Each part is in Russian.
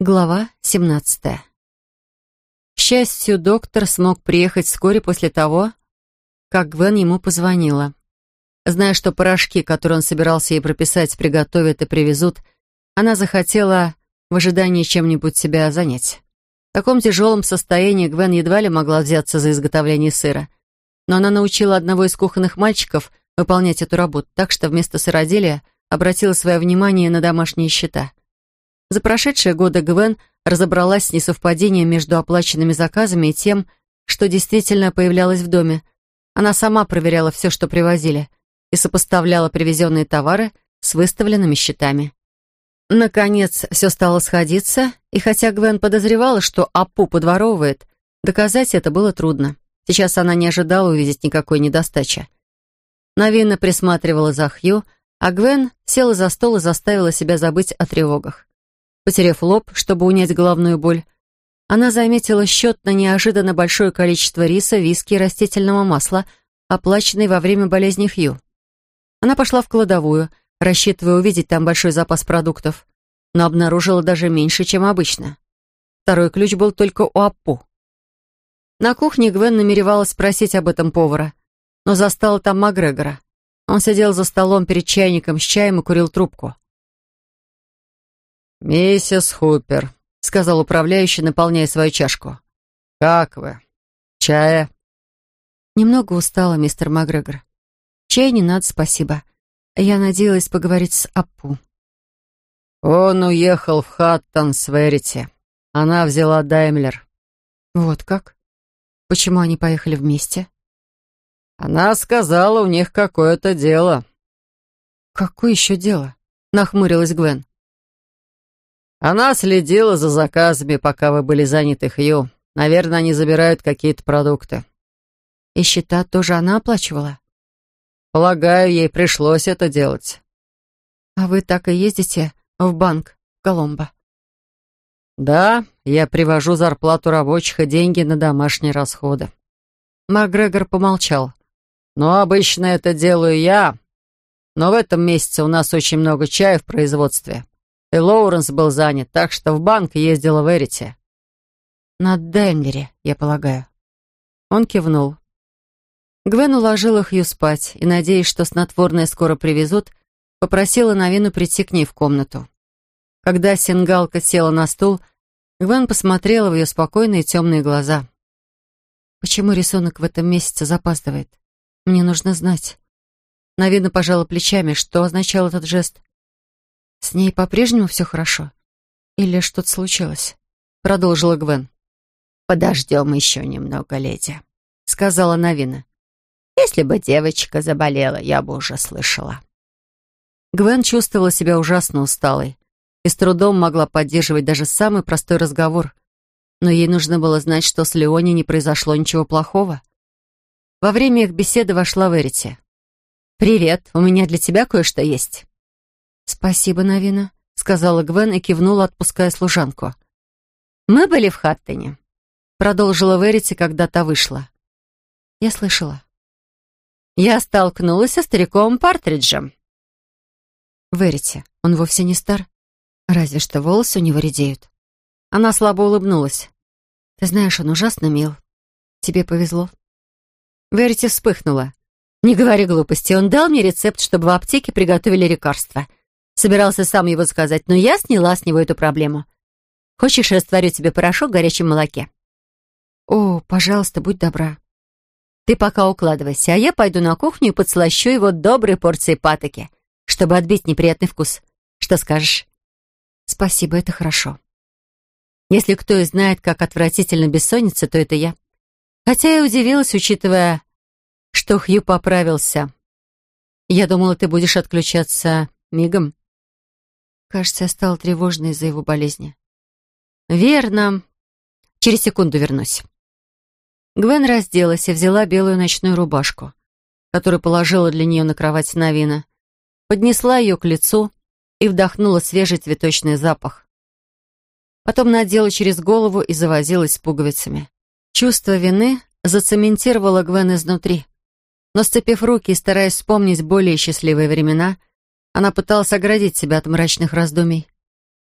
Глава 17. К счастью, доктор смог приехать вскоре после того, как Гвен ему позвонила. Зная, что порошки, которые он собирался ей прописать, приготовят и привезут, она захотела в ожидании чем-нибудь себя занять. В таком тяжелом состоянии Гвен едва ли могла взяться за изготовление сыра. Но она научила одного из кухонных мальчиков выполнять эту работу, так что вместо сыроделия обратила свое внимание на домашние счета. За прошедшие годы Гвен разобралась с несовпадением между оплаченными заказами и тем, что действительно появлялось в доме. Она сама проверяла все, что привозили, и сопоставляла привезенные товары с выставленными счетами. Наконец, все стало сходиться, и хотя Гвен подозревала, что Апу подворовывает, доказать это было трудно. Сейчас она не ожидала увидеть никакой недостачи. Навина присматривала за Хью, а Гвен села за стол и заставила себя забыть о тревогах. Потерев лоб, чтобы унять головную боль, она заметила счет на неожиданно большое количество риса, виски и растительного масла, оплаченный во время болезни Хью. Она пошла в кладовую, рассчитывая увидеть там большой запас продуктов, но обнаружила даже меньше, чем обычно. Второй ключ был только у Аппу. На кухне Гвен намеревалась спросить об этом повара, но застала там Макгрегора. Он сидел за столом перед чайником с чаем и курил трубку. «Миссис Хупер», — сказал управляющий, наполняя свою чашку. «Как вы? Чая?» «Немного устала, мистер Макгрегор. Чай не надо, спасибо. Я надеялась поговорить с Аппу». «Он уехал в Хаттон с Верити. Она взяла Даймлер». «Вот как? Почему они поехали вместе?» «Она сказала, у них какое-то дело». «Какое еще дело?» — нахмурилась Гвен. Она следила за заказами, пока вы были заняты, Хью. Наверное, они забирают какие-то продукты. И счета тоже она оплачивала? Полагаю, ей пришлось это делать. А вы так и ездите в банк в Коломбо? Да, я привожу зарплату рабочих и деньги на домашние расходы. Макгрегор помолчал. Но обычно это делаю я. Но в этом месяце у нас очень много чая в производстве. И Лоуренс был занят, так что в банк ездила в Эрите. «На Денвере, я полагаю». Он кивнул. Гвен уложила Хью спать и, надеясь, что снотворное скоро привезут, попросила Новину прийти к ней в комнату. Когда сингалка села на стул, Гвен посмотрела в ее спокойные темные глаза. «Почему рисунок в этом месяце запаздывает? Мне нужно знать». Новина пожала плечами, что означал этот жест. «С ней по-прежнему все хорошо? Или что-то случилось?» Продолжила Гвен. «Подождем еще немного, леди», — сказала Новина. «Если бы девочка заболела, я бы уже слышала». Гвен чувствовала себя ужасно усталой и с трудом могла поддерживать даже самый простой разговор. Но ей нужно было знать, что с Леони не произошло ничего плохого. Во время их беседы вошла Верити. «Привет, у меня для тебя кое-что есть». «Спасибо, Навина», — сказала Гвен и кивнула, отпуская служанку. «Мы были в Хаттоне», — продолжила Верити, когда та вышла. «Я слышала». «Я столкнулась со стариком Партриджем». «Верити, он вовсе не стар. Разве что волосы у него редеют». Она слабо улыбнулась. «Ты знаешь, он ужасно мил. Тебе повезло». Верити вспыхнула. «Не говори глупости. Он дал мне рецепт, чтобы в аптеке приготовили лекарство. Собирался сам его заказать, но я сняла с него эту проблему. Хочешь, растворю тебе порошок в горячем молоке?» «О, пожалуйста, будь добра». «Ты пока укладывайся, а я пойду на кухню и подслащу его доброй порцией патоки, чтобы отбить неприятный вкус. Что скажешь?» «Спасибо, это хорошо». «Если кто и знает, как отвратительно бессонница, то это я. Хотя я удивилась, учитывая, что Хью поправился. Я думала, ты будешь отключаться мигом». Кажется, я стала тревожной из-за его болезни. «Верно. Через секунду вернусь». Гвен разделась и взяла белую ночную рубашку, которую положила для нее на кровать Новина, поднесла ее к лицу и вдохнула свежий цветочный запах. Потом надела через голову и завозилась с пуговицами. Чувство вины зацементировало Гвен изнутри. Но, сцепив руки и стараясь вспомнить более счастливые времена, она пыталась оградить себя от мрачных раздумий.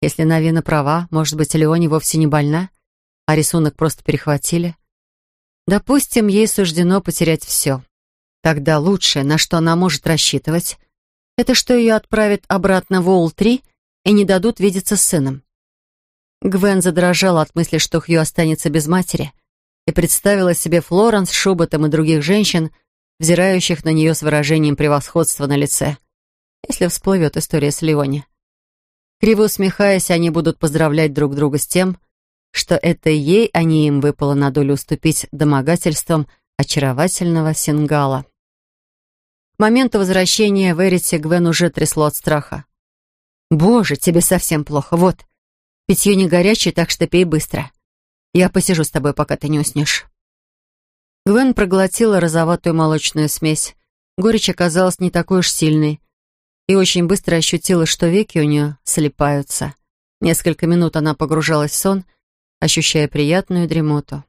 Если Навина права, может быть, Леони вовсе не больна, а рисунок просто перехватили. Допустим, ей суждено потерять все. Тогда лучшее, на что она может рассчитывать, это что ее отправят обратно в Уолл-3 и не дадут видеться с сыном. Гвен задрожала от мысли, что Хью останется без матери, и представила себе Флоренс, Шуботом и других женщин, взирающих на нее с выражением превосходства на лице, если всплывет история с Леони. Криво усмехаясь, они будут поздравлять друг друга с тем, что это ей, а не им выпало на долю уступить домогательствам очаровательного Сингала. К моменту возвращения в Эрите Гвен уже трясло от страха. «Боже, тебе совсем плохо. Вот, питье не горячее, так что пей быстро. Я посижу с тобой, пока ты не уснешь». Гвен проглотила розоватую молочную смесь. Горечь оказалась не такой уж сильной, и очень быстро ощутила, что веки у нее слепаются. Несколько минут она погружалась в сон, ощущая приятную дремоту.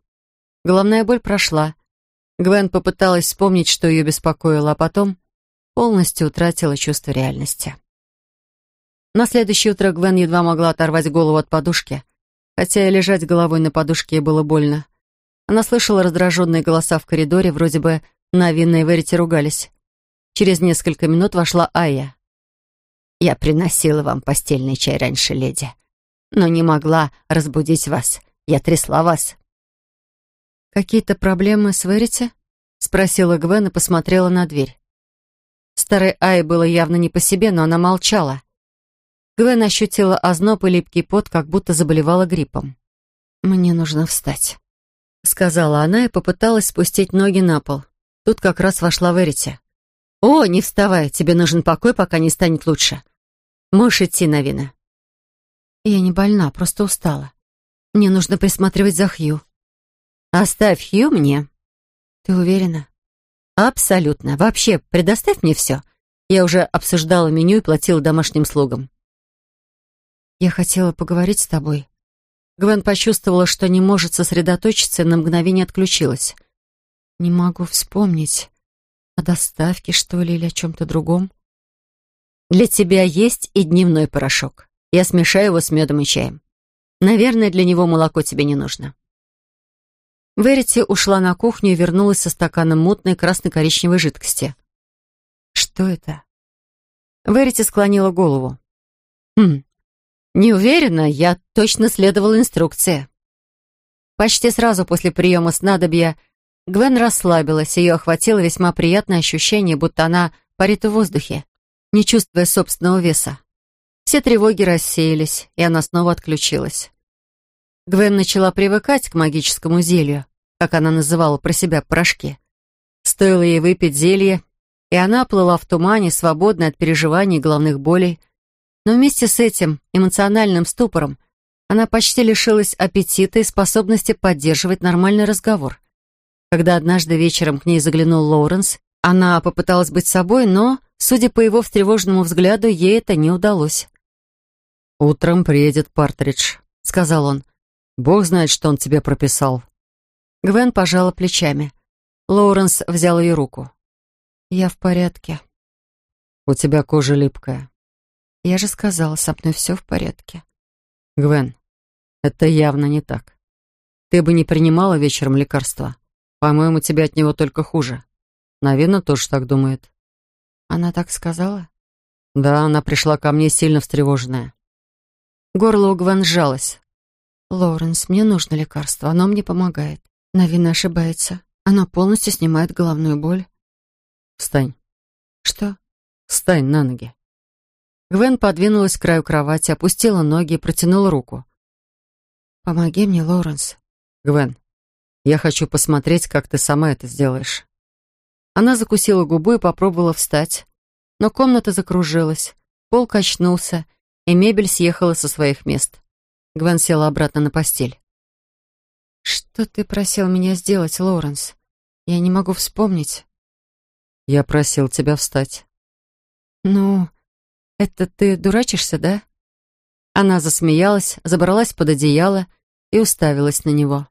Головная боль прошла. Гвен попыталась вспомнить, что ее беспокоило, а потом полностью утратила чувство реальности. На следующее утро Гвен едва могла оторвать голову от подушки, хотя и лежать головой на подушке ей было больно. Она слышала раздраженные голоса в коридоре, вроде бы Навинна и Верити ругались. Через несколько минут вошла Ая. Я приносила вам постельный чай раньше, леди, но не могла разбудить вас. Я трясла вас». «Какие-то проблемы с Верите?» — спросила Гвен и посмотрела на дверь. Старой Ай было явно не по себе, но она молчала. Гвен ощутила озноб и липкий пот, как будто заболевала гриппом. «Мне нужно встать», — сказала она и попыталась спустить ноги на пол. Тут как раз вошла Верите. «О, не вставай, тебе нужен покой, пока не станет лучше. Можешь идти, Навина». «Я не больна, просто устала. Мне нужно присматривать за Хью». «Оставь Хью мне». «Ты уверена?» «Абсолютно. Вообще, предоставь мне все. Я уже обсуждала меню и платила домашним слугам». «Я хотела поговорить с тобой». Гвен почувствовала, что не может сосредоточиться, и на мгновение отключилась. «Не могу вспомнить. О доставке, что ли, или о чем-то другом?» Для тебя есть и дневной порошок. Я смешаю его с медом и чаем. Наверное, для него молоко тебе не нужно». Верити ушла на кухню и вернулась со стаканом мутной красно-коричневой жидкости. «Что это?» Верити склонила голову. «Хм, не уверена, я точно следовала инструкции». Почти сразу после приема снадобья Гвен расслабилась, ее охватило весьма приятное ощущение, будто она парит в воздухе не чувствуя собственного веса. Все тревоги рассеялись, и она снова отключилась. Гвен начала привыкать к магическому зелью, как она называла про себя порошки. Стоило ей выпить зелье, и она плыла в тумане, свободной от переживаний и головных болей. Но вместе с этим эмоциональным ступором она почти лишилась аппетита и способности поддерживать нормальный разговор. Когда однажды вечером к ней заглянул Лоуренс, она попыталась быть собой, но Судя по его встревоженному взгляду, ей это не удалось. «Утром приедет Партридж», — сказал он. «Бог знает, что он тебе прописал». Гвен пожала плечами. Лоуренс взял ее руку. «Я в порядке». «У тебя кожа липкая». «Я же сказала, со мной все в порядке». «Гвен, это явно не так. Ты бы не принимала вечером лекарства. По-моему, тебе от него только хуже. Навина тоже так думает». Она так сказала? Да, она пришла ко мне сильно встревоженная. Горло у Гвен сжалось. «Лоуренс, мне нужно лекарство, оно мне помогает. Навина ошибается. Оно полностью снимает головную боль». «Встань». «Что?» «Встань на ноги». Гвен подвинулась к краю кровати, опустила ноги и протянула руку. «Помоги мне, Лоуренс». «Гвен, я хочу посмотреть, как ты сама это сделаешь». Она закусила губу и попробовала встать. Но комната закружилась, пол качнулся, и мебель съехала со своих мест. Гвен села обратно на постель. «Что ты просил меня сделать, Лоуренс? Я не могу вспомнить». «Я просил тебя встать». «Ну, это ты дурачишься, да?» Она засмеялась, забралась под одеяло и уставилась на него.